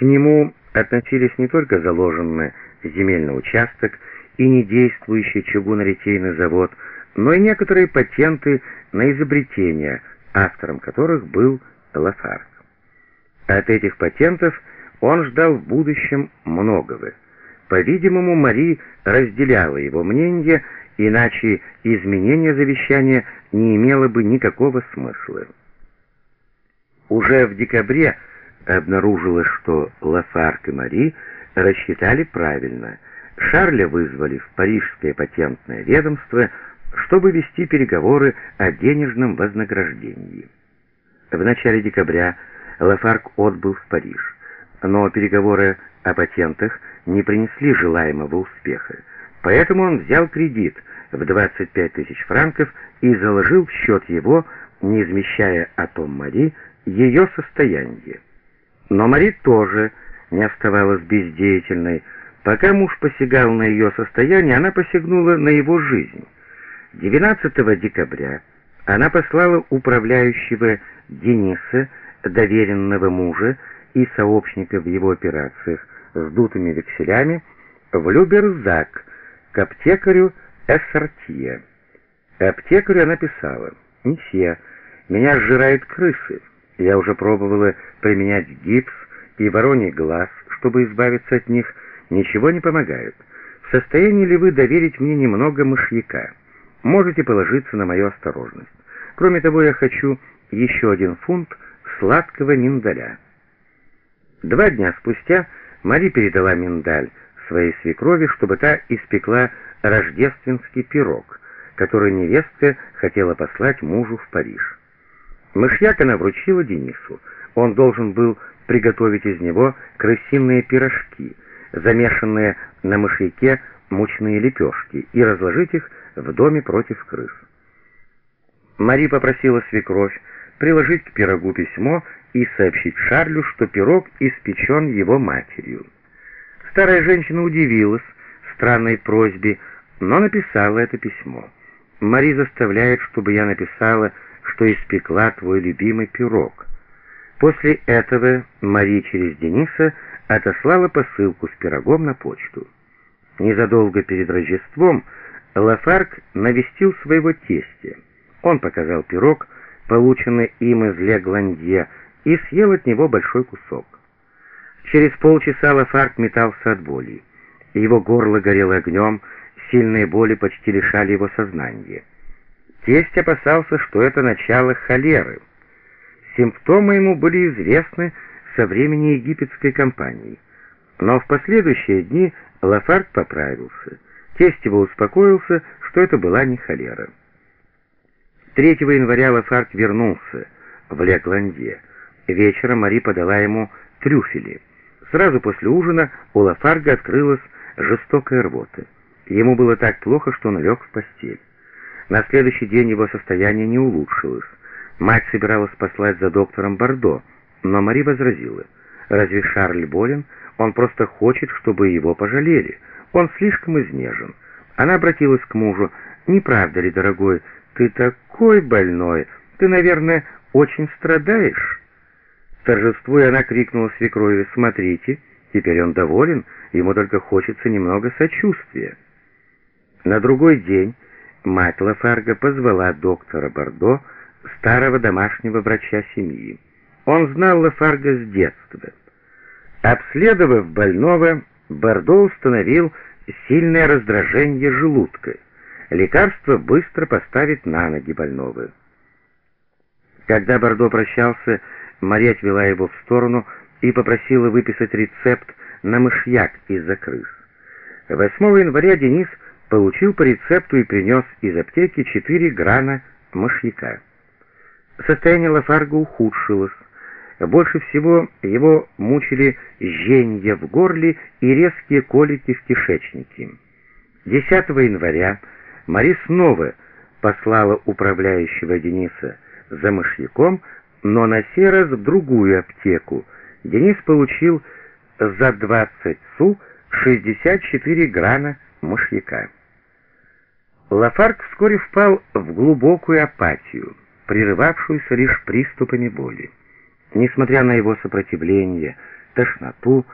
К нему относились не только заложенный земельный участок и недействующий чугунно-литейный завод, но и некоторые патенты на изобретения, автором которых был Лафарг. От этих патентов он ждал в будущем многого. По-видимому, Мари разделяла его мнение, иначе изменение завещания не имело бы никакого смысла. Уже в декабре обнаружилось, что Лафарк и Мари рассчитали правильно. Шарля вызвали в Парижское патентное ведомство, чтобы вести переговоры о денежном вознаграждении. В начале декабря Лафарк отбыл в Париж, но переговоры о патентах не принесли желаемого успеха, поэтому он взял кредит в 25 тысяч франков и заложил в счет его, не измещая о том Мари, ее состояние. Но Мари тоже не оставалась бездеятельной. Пока муж посягал на ее состояние, она посягнула на его жизнь. 12 декабря она послала управляющего Дениса, доверенного мужа и сообщника в его операциях с дутыми векселями, в Люберзак, к аптекарю Эссортье. Аптекарю она писала, «Месье, меня сжирают крысы. Я уже пробовала применять гипс и вороний глаз, чтобы избавиться от них, ничего не помогает. В состоянии ли вы доверить мне немного мышьяка? Можете положиться на мою осторожность. Кроме того, я хочу еще один фунт сладкого миндаля. Два дня спустя Мари передала миндаль своей свекрови, чтобы та испекла рождественский пирог, который невестка хотела послать мужу в Париж. Мышьяк она вручила Денису. Он должен был приготовить из него крысиные пирожки, замешанные на мышьяке мучные лепешки, и разложить их в доме против крыс. Мари попросила свекровь приложить к пирогу письмо и сообщить Шарлю, что пирог испечен его матерью. Старая женщина удивилась странной просьбе, но написала это письмо. Мари заставляет, чтобы я написала что испекла твой любимый пирог. После этого Мари через Дениса отослала посылку с пирогом на почту. Незадолго перед Рождеством Лафарк навестил своего тестя. Он показал пирог, полученный им из Ле Гландье, и съел от него большой кусок. Через полчаса Лафарк метался от боли. Его горло горело огнем, сильные боли почти лишали его сознания. Тесть опасался, что это начало холеры. Симптомы ему были известны со времени египетской кампании. Но в последующие дни Лафарк поправился. Тесть его успокоился, что это была не холера. 3 января Лафарк вернулся в Лекланде. Вечером Мари подала ему трюфели. Сразу после ужина у Лафарга открылась жестокая рвота. Ему было так плохо, что он лег в постель. На следующий день его состояние не улучшилось. Мать собиралась послать за доктором Бордо, но Мари возразила. «Разве Шарль болен? Он просто хочет, чтобы его пожалели. Он слишком изнежен». Она обратилась к мужу. «Не правда ли, дорогой, ты такой больной? Ты, наверное, очень страдаешь?» Торжествуя, она крикнула свекрови. «Смотрите, теперь он доволен, ему только хочется немного сочувствия». На другой день Мать Лафарга позвала доктора Бордо, старого домашнего врача семьи. Он знал Лафарга с детства. Обследовав больного, Бордо установил сильное раздражение желудка. Лекарство быстро поставит на ноги больного. Когда Бордо прощался, Мария отвела его в сторону и попросила выписать рецепт на мышьяк из-за крыс. 8 января Денис получил по рецепту и принес из аптеки 4 грана мышьяка. Состояние Лафарга ухудшилось. Больше всего его мучили жжение в горле и резкие колики в кишечнике. 10 января Мари снова послала управляющего Дениса за мышьяком, но на сей раз в другую аптеку. Денис получил за 20 су 64 грана мышьяка. Лафарк вскоре впал в глубокую апатию, прерывавшуюся лишь приступами боли. Несмотря на его сопротивление, тошноту,